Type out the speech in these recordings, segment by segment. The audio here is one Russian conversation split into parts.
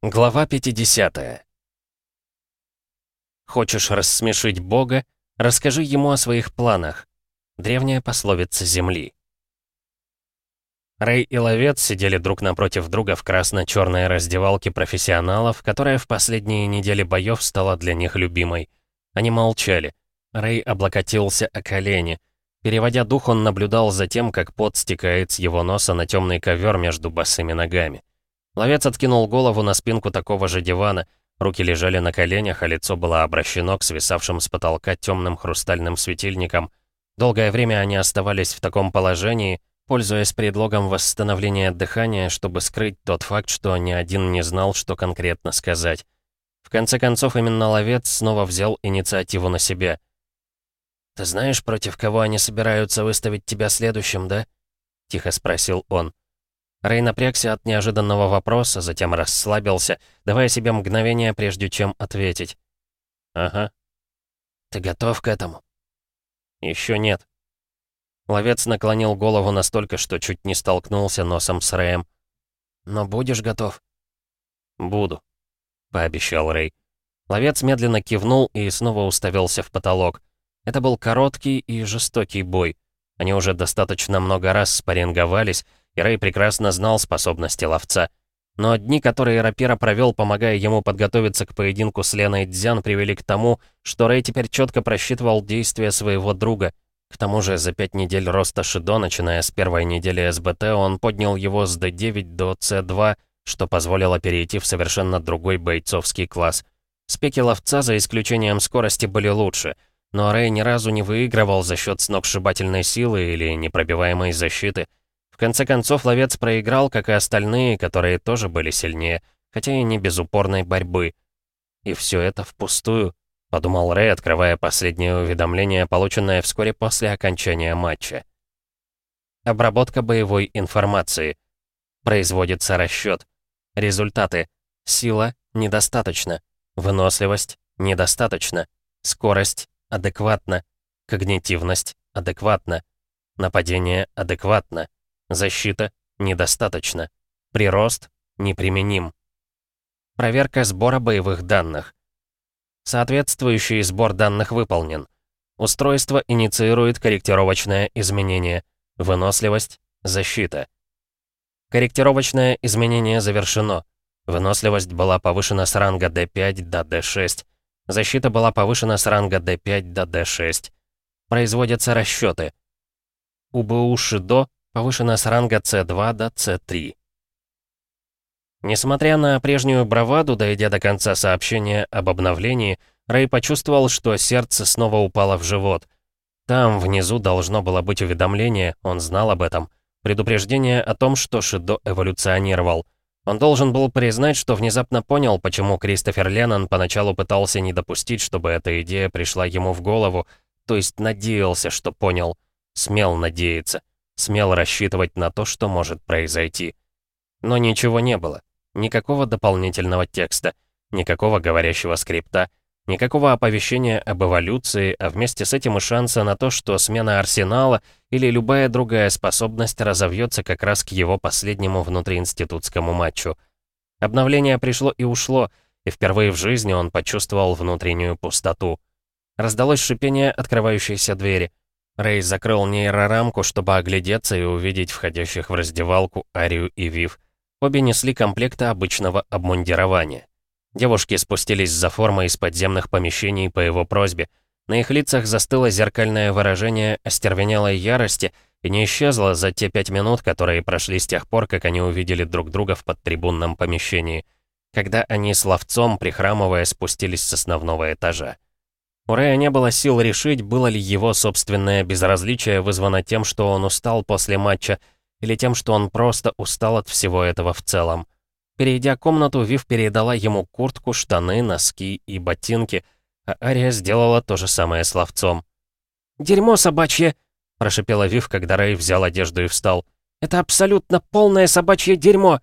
Глава 50 Хочешь рассмешить Бога? Расскажи ему о своих планах. Древняя пословица Земли. Рэй и Ловец сидели друг напротив друга в красно-черной раздевалке профессионалов, которая в последние недели боев стала для них любимой. Они молчали. Рэй облокотился о колени. Переводя дух, он наблюдал за тем, как пот стекает с его носа на темный ковер между босыми ногами. Ловец откинул голову на спинку такого же дивана. Руки лежали на коленях, а лицо было обращено к свисавшим с потолка темным хрустальным светильникам. Долгое время они оставались в таком положении, пользуясь предлогом восстановления дыхания, чтобы скрыть тот факт, что ни один не знал, что конкретно сказать. В конце концов, именно ловец снова взял инициативу на себя. «Ты знаешь, против кого они собираются выставить тебя следующим, да?» — тихо спросил он. Рэй напрягся от неожиданного вопроса, затем расслабился, давая себе мгновение, прежде чем ответить. «Ага». «Ты готов к этому?» «Еще нет». Ловец наклонил голову настолько, что чуть не столкнулся носом с Рэем. «Но будешь готов?» «Буду», — пообещал Рэй. Ловец медленно кивнул и снова уставился в потолок. Это был короткий и жестокий бой. Они уже достаточно много раз спарринговались, и Рэй прекрасно знал способности ловца. Но дни, которые Рапира провел, помогая ему подготовиться к поединку с Леной Дзян, привели к тому, что Рэй теперь четко просчитывал действия своего друга. К тому же за пять недель роста Шидо, начиная с первой недели СБТ, он поднял его с D9 до C2, что позволило перейти в совершенно другой бойцовский класс. Спеки ловца, за исключением скорости, были лучше, но Рэй ни разу не выигрывал за счет сногсшибательной силы или непробиваемой защиты — в конце концов, ловец проиграл, как и остальные, которые тоже были сильнее, хотя и не без упорной борьбы. И все это впустую, подумал Рэй, открывая последнее уведомление, полученное вскоре после окончания матча. Обработка боевой информации. Производится расчет. Результаты. Сила – недостаточно. Выносливость – недостаточно. Скорость – адекватно. Когнитивность – адекватно. Нападение – адекватно. Защита — недостаточно. Прирост — неприменим. Проверка сбора боевых данных. Соответствующий сбор данных выполнен. Устройство инициирует корректировочное изменение. Выносливость — защита. Корректировочное изменение завершено. Выносливость была повышена с ранга D5 до D6. Защита была повышена с ранга D5 до D6. Производятся расчеты. УБУ Шидо повышена с ранга C2 до C3. Несмотря на прежнюю браваду, дойдя до конца сообщения об обновлении, Рэй почувствовал, что сердце снова упало в живот. Там, внизу, должно было быть уведомление, он знал об этом. Предупреждение о том, что Шидо эволюционировал. Он должен был признать, что внезапно понял, почему Кристофер Леннон поначалу пытался не допустить, чтобы эта идея пришла ему в голову, то есть надеялся, что понял. Смел надеяться смел рассчитывать на то, что может произойти. Но ничего не было. Никакого дополнительного текста, никакого говорящего скрипта, никакого оповещения об эволюции, а вместе с этим и шанса на то, что смена арсенала или любая другая способность разовьется как раз к его последнему внутриинститутскому матчу. Обновление пришло и ушло, и впервые в жизни он почувствовал внутреннюю пустоту. Раздалось шипение открывающейся двери. Рэй закрыл нейрорамку, чтобы оглядеться и увидеть входящих в раздевалку Арию и Вив. Обе несли комплекты обычного обмундирования. Девушки спустились за формой из подземных помещений по его просьбе. На их лицах застыло зеркальное выражение остервенелой ярости и не исчезло за те пять минут, которые прошли с тех пор, как они увидели друг друга в подтрибунном помещении, когда они с ловцом, прихрамывая, спустились с основного этажа. У Рэя не было сил решить, было ли его собственное безразличие вызвано тем, что он устал после матча, или тем, что он просто устал от всего этого в целом. Перейдя комнату, Вив передала ему куртку, штаны, носки и ботинки, а Ария сделала то же самое с ловцом. «Дерьмо собачье!» — прошипела Вив, когда Рэй взял одежду и встал. «Это абсолютно полное собачье дерьмо!»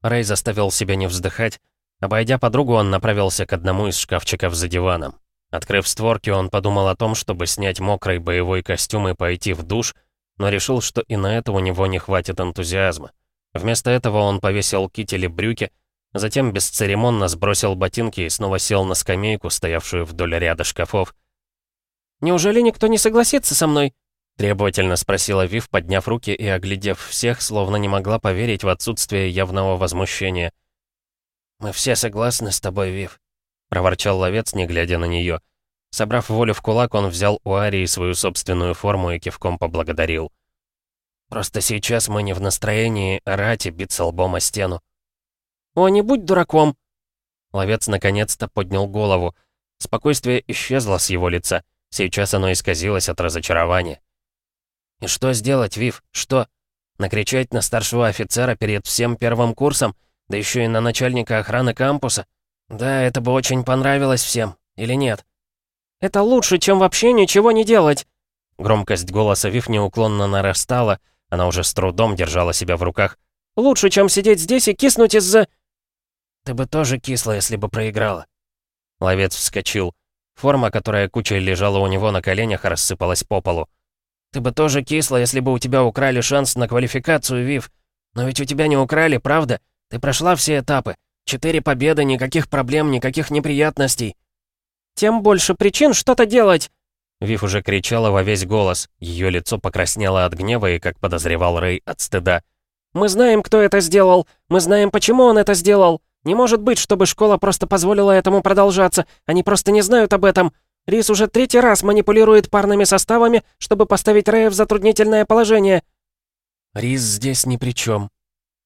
Рэй заставил себя не вздыхать. Обойдя подругу, он направился к одному из шкафчиков за диваном. Открыв створки, он подумал о том, чтобы снять мокрый боевой костюм и пойти в душ, но решил, что и на это у него не хватит энтузиазма. Вместо этого он повесил китель и брюки, Затем бесцеремонно сбросил ботинки и снова сел на скамейку, стоявшую вдоль ряда шкафов. «Неужели никто не согласится со мной?» Требовательно спросила Вив, подняв руки и оглядев всех, словно не могла поверить в отсутствие явного возмущения. «Мы все согласны с тобой, Вив», — проворчал ловец, не глядя на нее. Собрав волю в кулак, он взял у Арии свою собственную форму и кивком поблагодарил. «Просто сейчас мы не в настроении орать и биться лбом о стену». «О, не будь дураком!» Ловец наконец-то поднял голову. Спокойствие исчезло с его лица. Сейчас оно исказилось от разочарования. «И что сделать, Вив? Что? Накричать на старшего офицера перед всем первым курсом? Да еще и на начальника охраны кампуса? Да, это бы очень понравилось всем. Или нет?» «Это лучше, чем вообще ничего не делать!» Громкость голоса Вив неуклонно нарастала, она уже с трудом держала себя в руках. «Лучше, чем сидеть здесь и киснуть из-за...» «Ты бы тоже кисла, если бы проиграла». Ловец вскочил. Форма, которая кучей лежала у него на коленях, рассыпалась по полу. Ты бы тоже кисла, если бы у тебя украли шанс на квалификацию, Вив. Но ведь у тебя не украли, правда? Ты прошла все этапы. Четыре победы, никаких проблем, никаких неприятностей. Тем больше причин что-то делать. Вив уже кричала во весь голос. Ее лицо покраснело от гнева и, как подозревал Рэй, от стыда. «Мы знаем, кто это сделал. Мы знаем, почему он это сделал. Не может быть, чтобы школа просто позволила этому продолжаться. Они просто не знают об этом. Рис уже третий раз манипулирует парными составами, чтобы поставить Рэя в затруднительное положение». «Рис здесь ни при чем.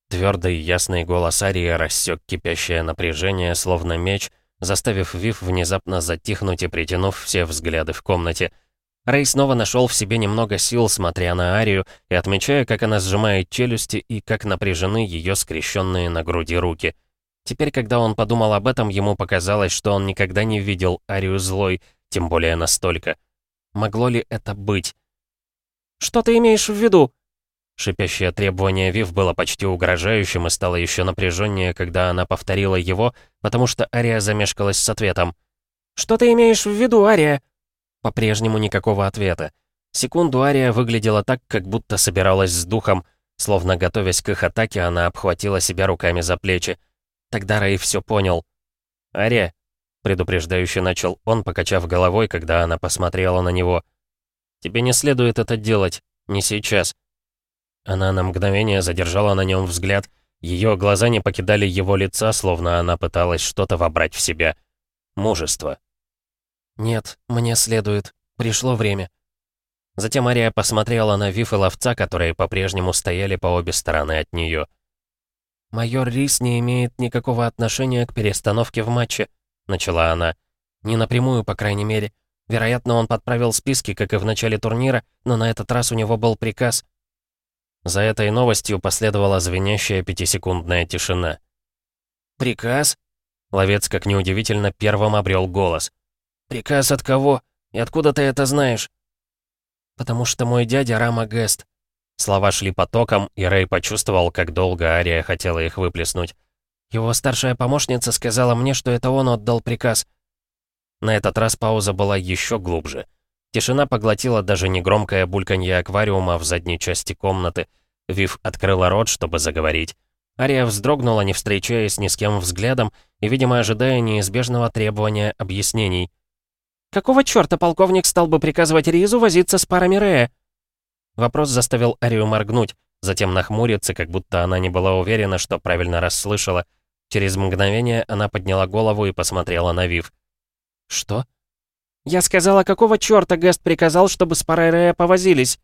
Твердый ясный голос Арии рассек кипящее напряжение, словно меч, заставив Вив внезапно затихнуть и притянув все взгляды в комнате. Рэй снова нашел в себе немного сил, смотря на Арию и отмечая, как она сжимает челюсти и как напряжены ее скрещенные на груди руки. Теперь, когда он подумал об этом, ему показалось, что он никогда не видел Арию злой, тем более настолько. Могло ли это быть? «Что ты имеешь в виду?» Шипящее требование Вив было почти угрожающим и стало еще напряженнее, когда она повторила его, потому что Ария замешкалась с ответом. «Что ты имеешь в виду, Ария?» По-прежнему никакого ответа. Секунду Ария выглядела так, как будто собиралась с духом, словно готовясь к их атаке, она обхватила себя руками за плечи. Тогда Рэй все понял. «Ария, предупреждающе начал он, покачав головой, когда она посмотрела на него. «Тебе не следует это делать, не сейчас». Она на мгновение задержала на нем взгляд, ее глаза не покидали его лица, словно она пыталась что-то вобрать в себя. Мужество. «Нет, мне следует. Пришло время». Затем Ария посмотрела на Виф и ловца, которые по-прежнему стояли по обе стороны от нее. «Майор Рис не имеет никакого отношения к перестановке в матче», — начала она. «Не напрямую, по крайней мере. Вероятно, он подправил списки, как и в начале турнира, но на этот раз у него был приказ». За этой новостью последовала звенящая пятисекундная тишина. «Приказ?» Ловец, как неудивительно, первым обрел голос. «Приказ от кого? И откуда ты это знаешь?» «Потому что мой дядя Рама Гест». Слова шли потоком, и Рэй почувствовал, как долго Ария хотела их выплеснуть. Его старшая помощница сказала мне, что это он отдал приказ. На этот раз пауза была еще глубже. Тишина поглотила даже негромкое бульканье аквариума в задней части комнаты. Вив открыла рот, чтобы заговорить. Ария вздрогнула, не встречаясь ни с кем взглядом и, видимо, ожидая неизбежного требования объяснений. «Какого чёрта полковник стал бы приказывать Ризу возиться с парами Рея?» Вопрос заставил Арию моргнуть, затем нахмуриться, как будто она не была уверена, что правильно расслышала. Через мгновение она подняла голову и посмотрела на Вив. «Что?» «Я сказала, какого чёрта Гест приказал, чтобы с парой Рея повозились?»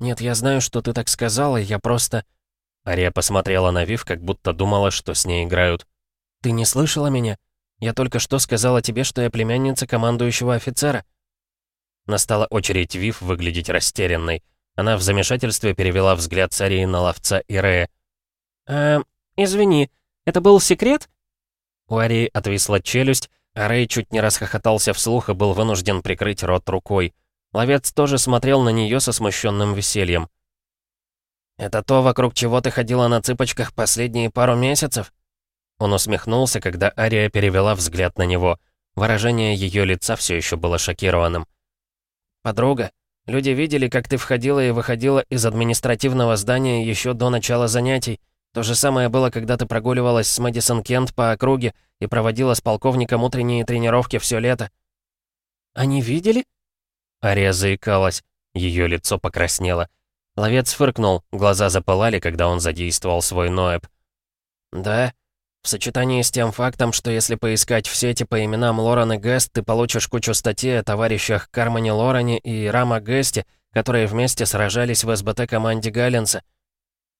«Нет, я знаю, что ты так сказала, я просто...» Ария посмотрела на Вив, как будто думала, что с ней играют. «Ты не слышала меня? Я только что сказала тебе, что я племянница командующего офицера». Настала очередь Вив выглядеть растерянной. Она в замешательстве перевела взгляд Арии на ловца и Рея. «Эм, извини, это был секрет?» У Арии отвисла челюсть, Рэй чуть не расхохотался вслух и был вынужден прикрыть рот рукой. Ловец тоже смотрел на нее со смущенным весельем. «Это то, вокруг чего ты ходила на цыпочках последние пару месяцев?» Он усмехнулся, когда Ария перевела взгляд на него. Выражение ее лица все еще было шокированным. «Подруга, люди видели, как ты входила и выходила из административного здания еще до начала занятий. То же самое было, когда ты прогуливалась с Мэдисон Кент по округе и проводила с полковником утренние тренировки все лето». «Они видели?» Ария заикалась, ее лицо покраснело. Ловец фыркнул, глаза запылали, когда он задействовал свой Ноэб. «Да, в сочетании с тем фактом, что если поискать в сети по именам Лорен и Гест, ты получишь кучу статей о товарищах Кармане Лорене и Рама Гесте, которые вместе сражались в СБТ команде Галленса.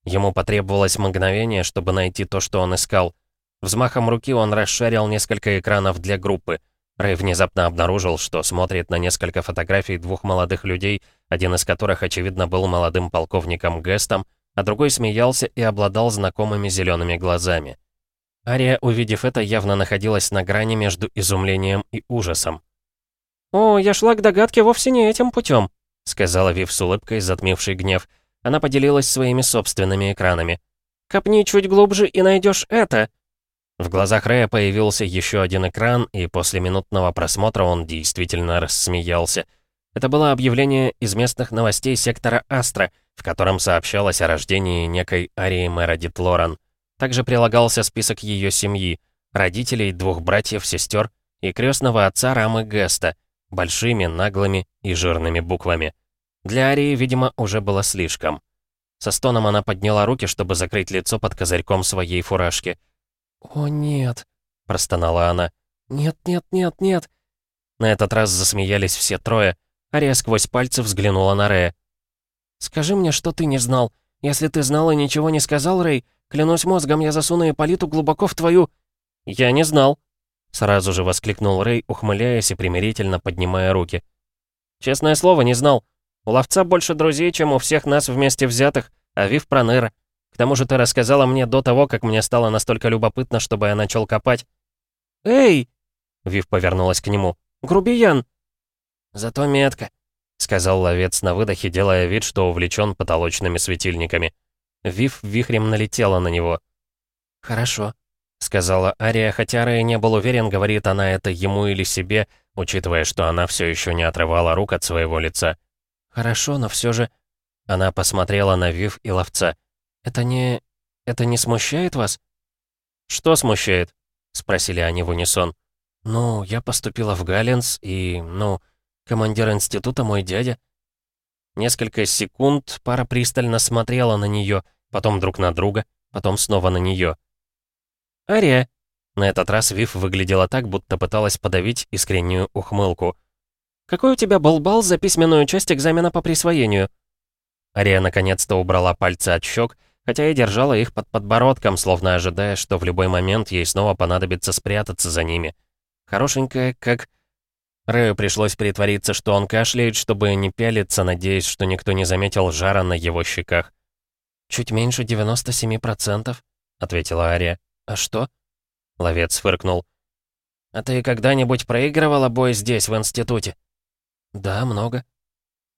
Ему потребовалось мгновение, чтобы найти то, что он искал. Взмахом руки он расшарил несколько экранов для группы. Рэй внезапно обнаружил, что смотрит на несколько фотографий двух молодых людей, один из которых, очевидно, был молодым полковником Гестом, а другой смеялся и обладал знакомыми зелеными глазами. Ария, увидев это, явно находилась на грани между изумлением и ужасом. «О, я шла к догадке вовсе не этим путем», — сказала Вив с улыбкой, затмившей гнев. Она поделилась своими собственными экранами. «Копни чуть глубже и найдешь это». В глазах Рэя появился еще один экран, и после минутного просмотра он действительно рассмеялся. Это было объявление из местных новостей сектора Астра, в котором сообщалось о рождении некой Арии Мередит Лоран. Также прилагался список ее семьи, родителей, двух братьев, сестер и крестного отца Рамы Геста, большими, наглыми и жирными буквами. Для Арии, видимо, уже было слишком. Со стоном она подняла руки, чтобы закрыть лицо под козырьком своей фуражки. «О, нет», — простонала она. «Нет, нет, нет, нет». На этот раз засмеялись все трое. Ария сквозь пальцы взглянула на Рэя. «Скажи мне, что ты не знал. Если ты знал и ничего не сказал, Рэй, Клянусь мозгом, я засуну Ипполиту глубоко в твою...» «Я не знал», — сразу же воскликнул Рэй, ухмыляясь и примирительно поднимая руки. «Честное слово, не знал. У ловца больше друзей, чем у всех нас вместе взятых, а Вив Проныра. К тому же ты рассказала мне до того, как мне стало настолько любопытно, чтобы я начал копать». «Эй!» — Вив повернулась к нему. «Грубиян!» «Зато метко», — сказал ловец на выдохе, делая вид, что увлечен потолочными светильниками. Вив вихрем налетела на него. «Хорошо», — сказала Ария, хотя Рэй не был уверен, говорит она это ему или себе, учитывая, что она все еще не отрывала рук от своего лица. «Хорошо, но все же...» Она посмотрела на Вив и ловца. «Это не... это не смущает вас?» «Что смущает?» — спросили они в унисон. «Ну, я поступила в Галленс, и, ну, командир института мой дядя. Несколько секунд пара пристально смотрела на нее, потом друг на друга, потом снова на нее. «Ария!» На этот раз Вив выглядела так, будто пыталась подавить искреннюю ухмылку. «Какой у тебя был за письменную часть экзамена по присвоению?» Ария наконец-то убрала пальцы от щек, хотя и держала их под подбородком, словно ожидая, что в любой момент ей снова понадобится спрятаться за ними. Хорошенькая, как... Рэю пришлось притвориться, что он кашляет, чтобы не пялиться, надеясь, что никто не заметил жара на его щеках. «Чуть меньше 97%, — ответила Ария. «А что?» Ловец фыркнул. «А ты когда-нибудь проигрывала бой здесь, в институте?» «Да, много».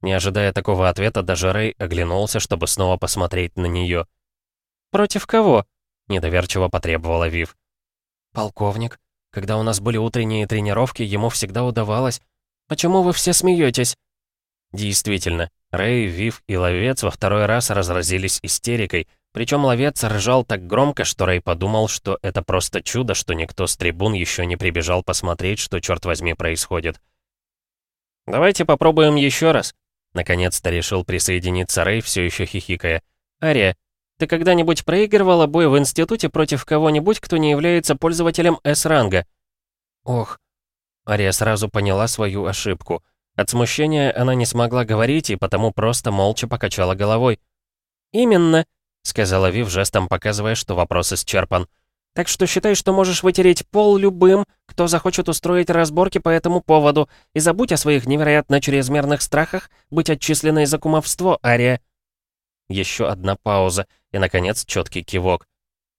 Не ожидая такого ответа, даже Рэй оглянулся, чтобы снова посмотреть на нее. «Против кого?» — недоверчиво потребовала Вив. «Полковник», когда у нас были утренние тренировки, ему всегда удавалось. Почему вы все смеетесь? Действительно, Рэй, Вив и Ловец во второй раз разразились истерикой, причем Ловец ржал так громко, что Рэй подумал, что это просто чудо, что никто с трибун еще не прибежал посмотреть, что, черт возьми, происходит. «Давайте попробуем еще раз», — наконец-то решил присоединиться Рэй, все еще хихикая. «Ария, ты когда-нибудь проигрывала бой в институте против кого-нибудь, кто не является пользователем С-ранга?» «Ох». Ария сразу поняла свою ошибку. От смущения она не смогла говорить и потому просто молча покачала головой. «Именно», — сказала Вив, жестом показывая, что вопрос исчерпан. «Так что считай, что можешь вытереть пол любым, кто захочет устроить разборки по этому поводу, и забудь о своих невероятно чрезмерных страхах быть отчисленной за кумовство, Ария». Еще одна пауза, и, наконец, четкий кивок.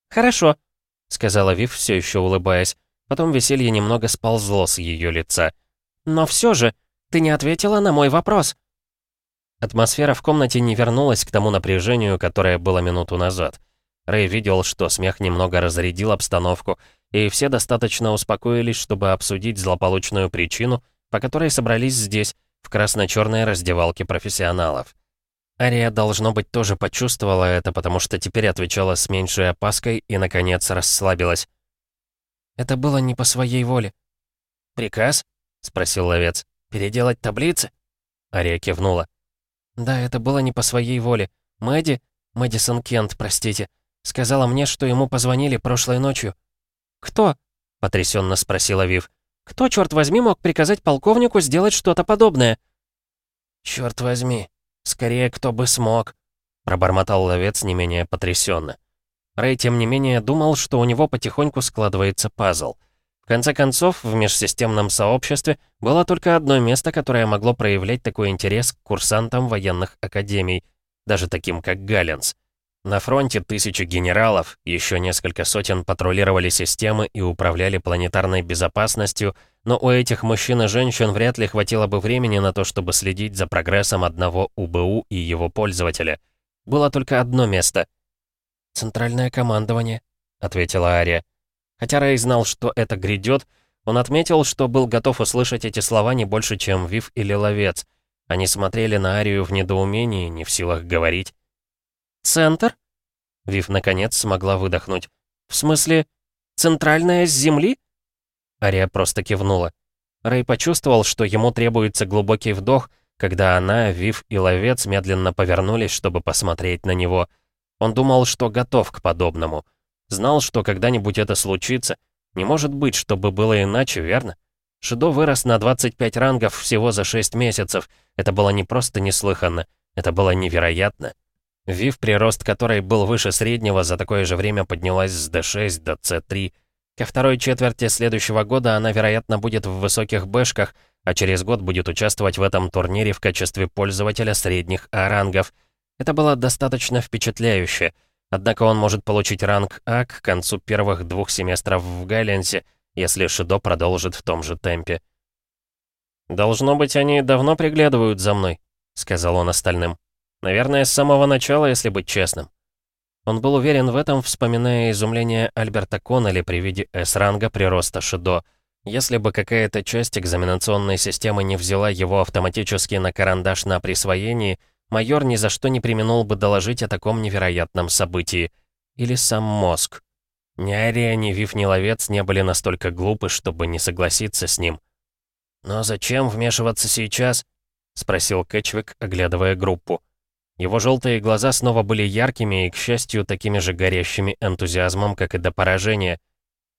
«Хорошо», — сказала Вив, все еще улыбаясь. Потом веселье немного сползло с ее лица. «Но все же, ты не ответила на мой вопрос». Атмосфера в комнате не вернулась к тому напряжению, которое было минуту назад. Рэй видел, что смех немного разрядил обстановку, и все достаточно успокоились, чтобы обсудить злополучную причину, по которой собрались здесь, в красно-черной раздевалке профессионалов. Ария, должно быть, тоже почувствовала это, потому что теперь отвечала с меньшей опаской и, наконец, расслабилась. «Это было не по своей воле». «Приказ?» — спросил ловец. «Переделать таблицы?» Ария кивнула. «Да, это было не по своей воле. Мэдди, Мэдисон Кент, простите, сказала мне, что ему позвонили прошлой ночью». «Кто?» — потрясенно спросила Вив. «Кто, черт возьми, мог приказать полковнику сделать что-то подобное?» «Черт возьми, скорее, кто бы смог», — пробормотал ловец не менее потрясенно. Рэй, тем не менее, думал, что у него потихоньку складывается пазл — в конце концов, в межсистемном сообществе было только одно место, которое могло проявлять такой интерес к курсантам военных академий, даже таким как Галленс. На фронте тысячи генералов, еще несколько сотен патрулировали системы и управляли планетарной безопасностью, но у этих мужчин и женщин вряд ли хватило бы времени на то, чтобы следить за прогрессом одного УБУ и его пользователя. Было только одно место. «Центральное командование», — ответила Ария. Хотя Рэй знал, что это грядет, он отметил, что был готов услышать эти слова не больше, чем Вив или Ловец. Они смотрели на Арию в недоумении, не в силах говорить. «Центр?» Вив, наконец, смогла выдохнуть. «В смысле, центральная с Земли?» Ария просто кивнула. Рэй почувствовал, что ему требуется глубокий вдох, когда она, Вив и Ловец медленно повернулись, чтобы посмотреть на него. Он думал, что готов к подобному — Знал, что когда-нибудь это случится. Не может быть, чтобы было иначе, верно? Шидо вырос на 25 рангов всего за 6 месяцев. Это было не просто неслыханно, это было невероятно. Вив, прирост которой был выше среднего, за такое же время поднялась с D6 до C3. Ко второй четверти следующего года она, вероятно, будет в высоких бэшках, а через год будет участвовать в этом турнире в качестве пользователя средних А-рангов. Это было достаточно впечатляюще — Однако он может получить ранг А к концу первых двух семестров в Гайленсе, если Шидо продолжит в том же темпе. «Должно быть, они давно приглядывают за мной», — сказал он остальным. «Наверное, с самого начала, если быть честным». Он был уверен в этом, вспоминая изумление Альберта Коннелли при виде С-ранга прироста Шидо. Если бы какая-то часть экзаменационной системы не взяла его автоматически на карандаш на присвоении — майор ни за что не применул бы доложить о таком невероятном событии. Или сам мозг. Ни Ария, ни Вив, ни Ловец не были настолько глупы, чтобы не согласиться с ним. «Но зачем вмешиваться сейчас?» — спросил Кэтчвик, оглядывая группу. Его желтые глаза снова были яркими и, к счастью, такими же горящими энтузиазмом, как и до поражения.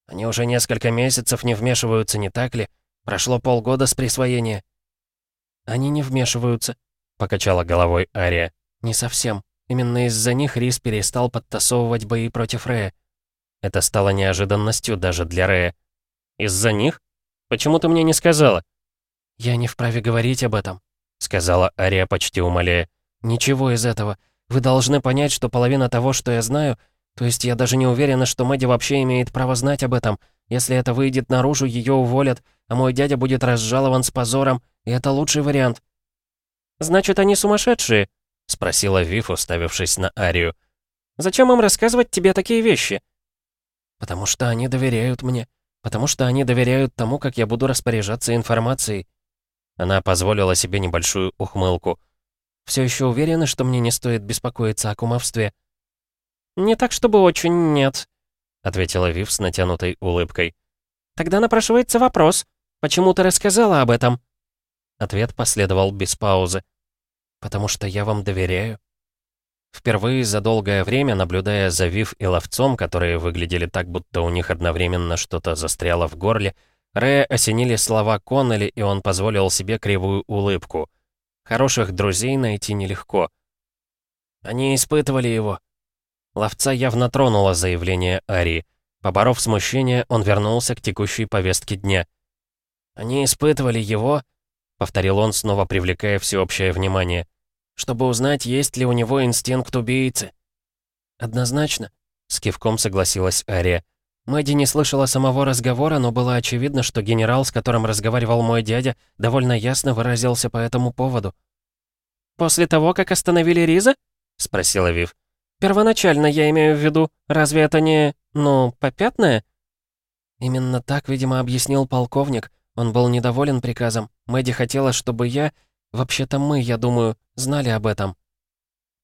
«Они уже несколько месяцев не вмешиваются, не так ли? Прошло полгода с присвоения». «Они не вмешиваются», покачала головой Ария. «Не совсем. Именно из-за них Рис перестал подтасовывать бои против Рея». Это стало неожиданностью даже для Рея. «Из-за них? Почему ты мне не сказала?» «Я не вправе говорить об этом», — сказала Ария, почти умоляя. «Ничего из этого. Вы должны понять, что половина того, что я знаю, то есть я даже не уверена, что Мэдди вообще имеет право знать об этом. Если это выйдет наружу, ее уволят, а мой дядя будет разжалован с позором, и это лучший вариант. «Значит, они сумасшедшие?» — спросила Вив, уставившись на Арию. «Зачем им рассказывать тебе такие вещи?» «Потому что они доверяют мне. Потому что они доверяют тому, как я буду распоряжаться информацией». Она позволила себе небольшую ухмылку. «Все еще уверены, что мне не стоит беспокоиться о кумовстве?» «Не так, чтобы очень нет», — ответила Вив с натянутой улыбкой. «Тогда напрашивается вопрос. Почему ты рассказала об этом?» Ответ последовал без паузы. «Потому что я вам доверяю». Впервые за долгое время, наблюдая за Вив и ловцом, которые выглядели так, будто у них одновременно что-то застряло в горле, Рэя осенили слова Коннелли, и он позволил себе кривую улыбку. Хороших друзей найти нелегко. Они испытывали его. Ловца явно тронуло заявление Арии. Поборов смущение, он вернулся к текущей повестке дня. Они испытывали его, повторил он, снова привлекая всеобщее внимание, чтобы узнать, есть ли у него инстинкт убийцы. Однозначно, с кивком согласилась Ария. Мэдди не слышала самого разговора, но было очевидно, что генерал, с которым разговаривал мой дядя, довольно ясно выразился по этому поводу. «После того, как остановили Риза?» — спросила Вив. «Первоначально я имею в виду, разве это не, ну, попятное?» Именно так, видимо, объяснил полковник. Он был недоволен приказом. Мэдди хотела, чтобы я... Вообще-то мы, я думаю, знали об этом.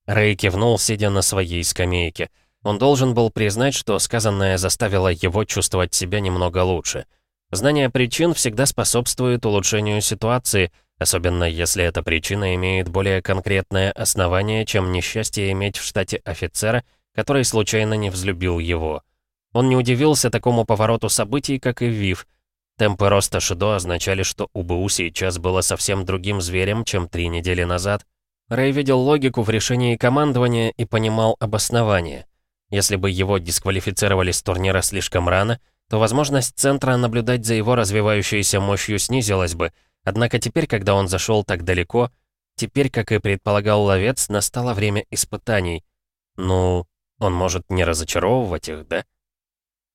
Рэй кивнул, сидя на своей скамейке. Он должен был признать, что сказанное заставило его чувствовать себя немного лучше. Знание причин всегда способствует улучшению ситуации, особенно если эта причина имеет более конкретное основание, чем несчастье иметь в штате офицера, который случайно не взлюбил его. Он не удивился такому повороту событий, как и Вив. Темпы роста Шидо означали, что УБУ сейчас было совсем другим зверем, чем три недели назад. Рэй видел логику в решении командования и понимал обоснование. Если бы его дисквалифицировали с турнира слишком рано, то возможность центра наблюдать за его развивающейся мощью снизилась бы, однако теперь, когда он зашел так далеко, теперь, как и предполагал ловец, настало время испытаний. Ну, он может не разочаровывать их, да?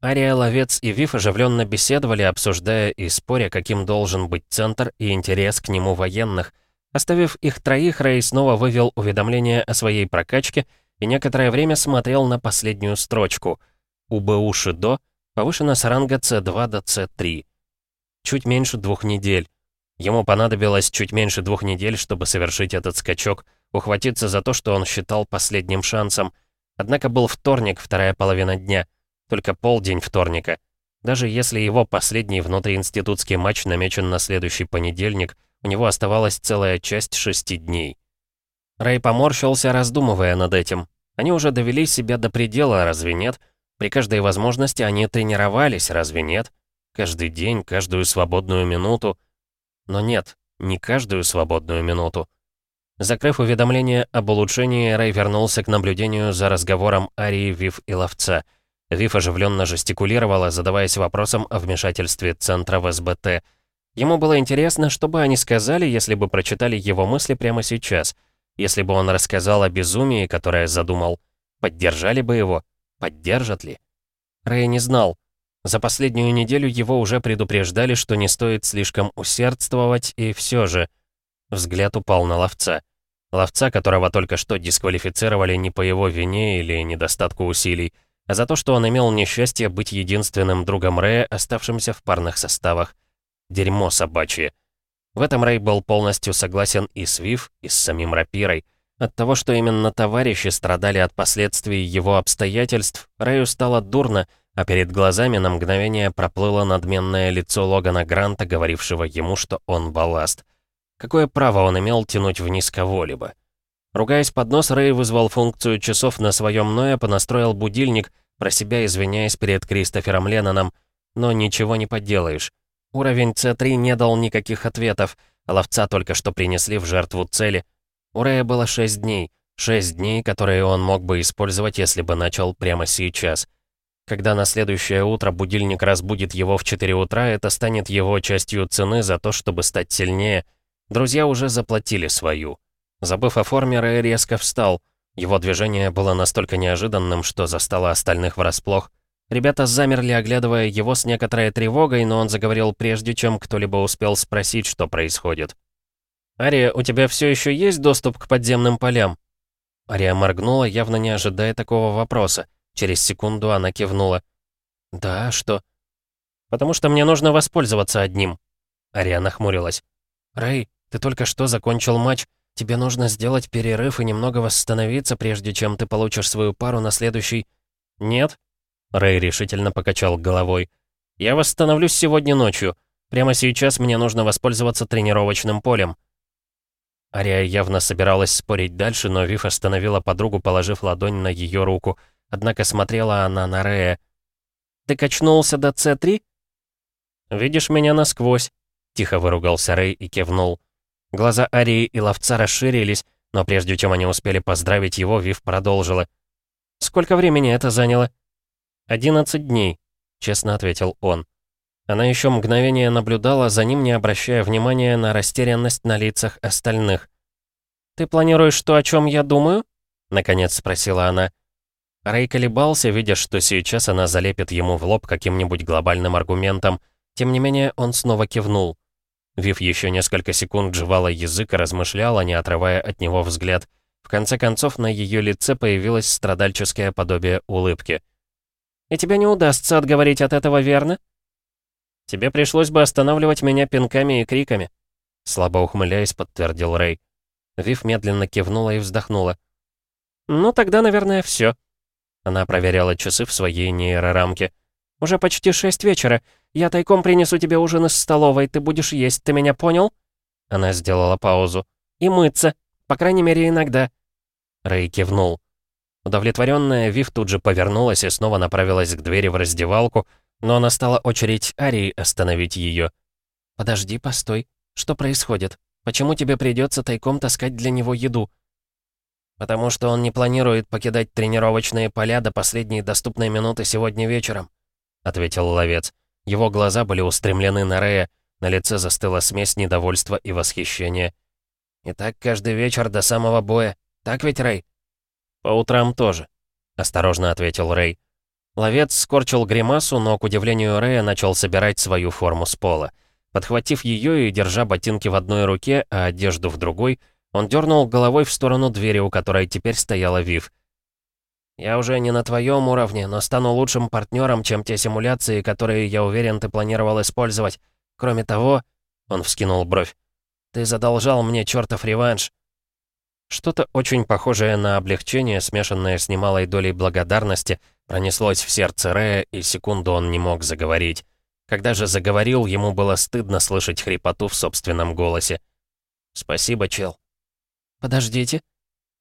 Ария, Ловец и Вив оживленно беседовали, обсуждая и споря, каким должен быть центр и интерес к нему военных. Оставив их троих, Рэй снова вывел уведомление о своей прокачке и некоторое время смотрел на последнюю строчку. УБУ Шидо повышена с ранга С2 до С3. Чуть меньше двух недель. Ему понадобилось чуть меньше двух недель, чтобы совершить этот скачок, ухватиться за то, что он считал последним шансом. Однако был вторник, вторая половина дня — только полдень вторника. Даже если его последний внутриинститутский матч намечен на следующий понедельник, у него оставалась целая часть шести дней. Рэй поморщился, раздумывая над этим. Они уже довели себя до предела, разве нет? При каждой возможности они тренировались, разве нет? Каждый день, каждую свободную минуту. Но нет, не каждую свободную минуту. Закрыв уведомление об улучшении, Рэй вернулся к наблюдению за разговором Арии, Вив и Ловца — Вив оживленно жестикулировала, задаваясь вопросом о вмешательстве Центра в СБТ. Ему было интересно, что бы они сказали, если бы прочитали его мысли прямо сейчас. Если бы он рассказал о безумии, которое задумал. Поддержали бы его? Поддержат ли? Рэй не знал. За последнюю неделю его уже предупреждали, что не стоит слишком усердствовать, и все же... Взгляд упал на ловца. Ловца, которого только что дисквалифицировали не по его вине или недостатку усилий, а за то, что он имел несчастье быть единственным другом Рэя, оставшимся в парных составах. Дерьмо собачье. В этом Рэй был полностью согласен и с Вив, и с самим Рапирой. От того, что именно товарищи страдали от последствий его обстоятельств, Рэю стало дурно, а перед глазами на мгновение проплыло надменное лицо Логана Гранта, говорившего ему, что он балласт. Какое право он имел тянуть вниз кого-либо? Ругаясь под нос, Рэй вызвал функцию часов на своем Ноя, понастроил будильник, про себя извиняясь перед Кристофером Ленноном. Но ничего не поделаешь. Уровень С3 не дал никаких ответов, а ловца только что принесли в жертву цели. У Рэя было 6 дней. 6 дней, которые он мог бы использовать, если бы начал прямо сейчас. Когда на следующее утро будильник разбудит его в 4 утра, это станет его частью цены за то, чтобы стать сильнее. Друзья уже заплатили свою. Забыв о форме, Рэй резко встал. Его движение было настолько неожиданным, что застало остальных врасплох. Ребята замерли, оглядывая его с некоторой тревогой, но он заговорил прежде, чем кто-либо успел спросить, что происходит. «Ария, у тебя все еще есть доступ к подземным полям?» Ария моргнула, явно не ожидая такого вопроса. Через секунду она кивнула. «Да, что?» «Потому что мне нужно воспользоваться одним». Ария нахмурилась. «Рэй, ты только что закончил матч. Тебе нужно сделать перерыв и немного восстановиться, прежде чем ты получишь свою пару на следующий...» «Нет?» Рэй решительно покачал головой. «Я восстановлюсь сегодня ночью. Прямо сейчас мне нужно воспользоваться тренировочным полем». Ария явно собиралась спорить дальше, но Вив остановила подругу, положив ладонь на ее руку. Однако смотрела она на Рэя. «Ты качнулся до С3?» «Видишь меня насквозь», — тихо выругался Рэй и кивнул. Глаза Арии и ловца расширились, но прежде чем они успели поздравить его, Вив продолжила. «Сколько времени это заняло?» «Одиннадцать дней», — честно ответил он. Она еще мгновение наблюдала за ним, не обращая внимания на растерянность на лицах остальных. «Ты планируешь то, о чем я думаю?» — наконец спросила она. Рэй колебался, видя, что сейчас она залепит ему в лоб каким-нибудь глобальным аргументом. Тем не менее, он снова кивнул. Вив еще несколько секунд жевала язык и размышляла, не отрывая от него взгляд. В конце концов, на ее лице появилось страдальческое подобие улыбки. «И тебе не удастся отговорить от этого, верно?» «Тебе пришлось бы останавливать меня пинками и криками», слабо ухмыляясь, подтвердил Рэй. Вив медленно кивнула и вздохнула. Ну, тогда, наверное, все. Она проверяла часы в своей нейрорамке. «Уже почти шесть вечера. Я тайком принесу тебе ужин из столовой. Ты будешь есть, ты меня понял?» Она сделала паузу. «И мыться. По крайней мере, иногда». Рэй кивнул. Удовлетворенная, Вив тут же повернулась и снова направилась к двери в раздевалку, но настала очередь Арии остановить ее. «Подожди, постой. Что происходит? Почему тебе придется тайком таскать для него еду?» «Потому что он не планирует покидать тренировочные поля до последней доступной минуты сегодня вечером», — ответил ловец. Его глаза были устремлены на Рея, на лице застыла смесь недовольства и восхищения. «И так каждый вечер до самого боя. Так ведь, Рэй?» «По утрам тоже», — осторожно ответил Рэй. Ловец скорчил гримасу, но, к удивлению Рэя, начал собирать свою форму с пола. Подхватив ее и держа ботинки в одной руке, а одежду в другой, он дернул головой в сторону двери, у которой теперь стояла Вив. «Я уже не на твоем уровне, но стану лучшим партнером, чем те симуляции, которые, я уверен, ты планировал использовать. Кроме того...» — он вскинул бровь. «Ты задолжал мне чертов реванш». Что-то очень похожее на облегчение, смешанное с немалой долей благодарности, пронеслось в сердце Рея, и секунду он не мог заговорить. Когда же заговорил, ему было стыдно слышать хрипоту в собственном голосе. «Спасибо, чел». «Подождите».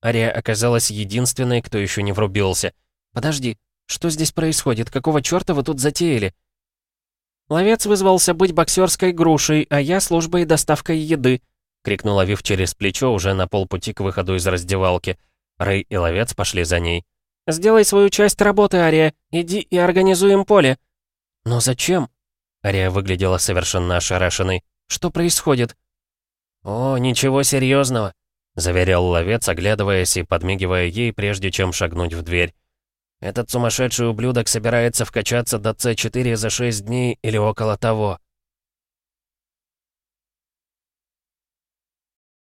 Ария оказалась единственной, кто еще не врубился. «Подожди, что здесь происходит? Какого черта вы тут затеяли?» «Ловец вызвался быть боксерской грушей, а я службой доставкой еды», — крикнула Вив через плечо уже на полпути к выходу из раздевалки. Рэй и ловец пошли за ней. «Сделай свою часть работы, Ария. Иди и организуем поле». «Но зачем?» Ария выглядела совершенно ошарашенной. «Что происходит?» «О, ничего серьезного, заверял ловец, оглядываясь и подмигивая ей, прежде чем шагнуть в дверь. «Этот сумасшедший ублюдок собирается вкачаться до С4 за 6 дней или около того.